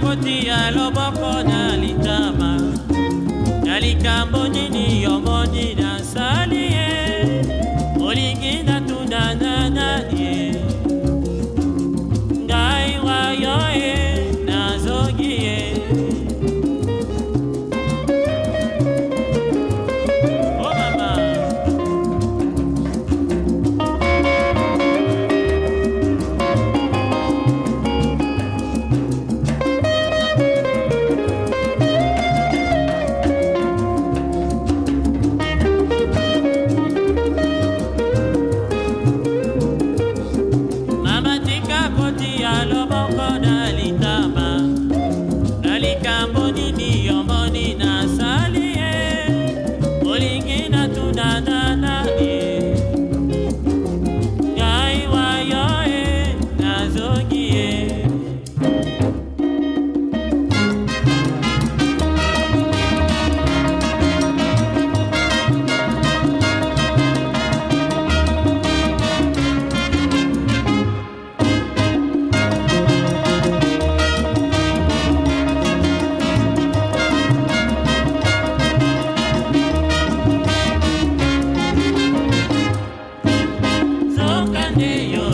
koti aloboko na litama. Na likambo nini yo monina Jamaica yeah.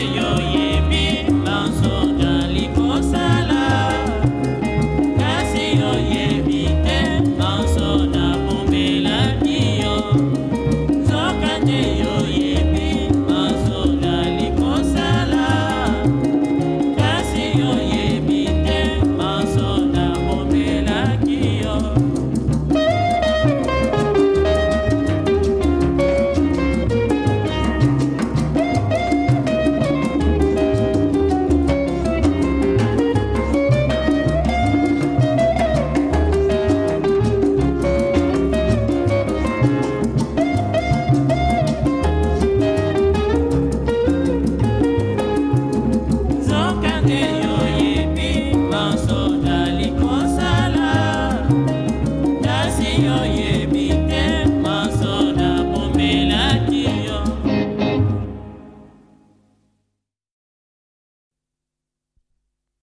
yeah.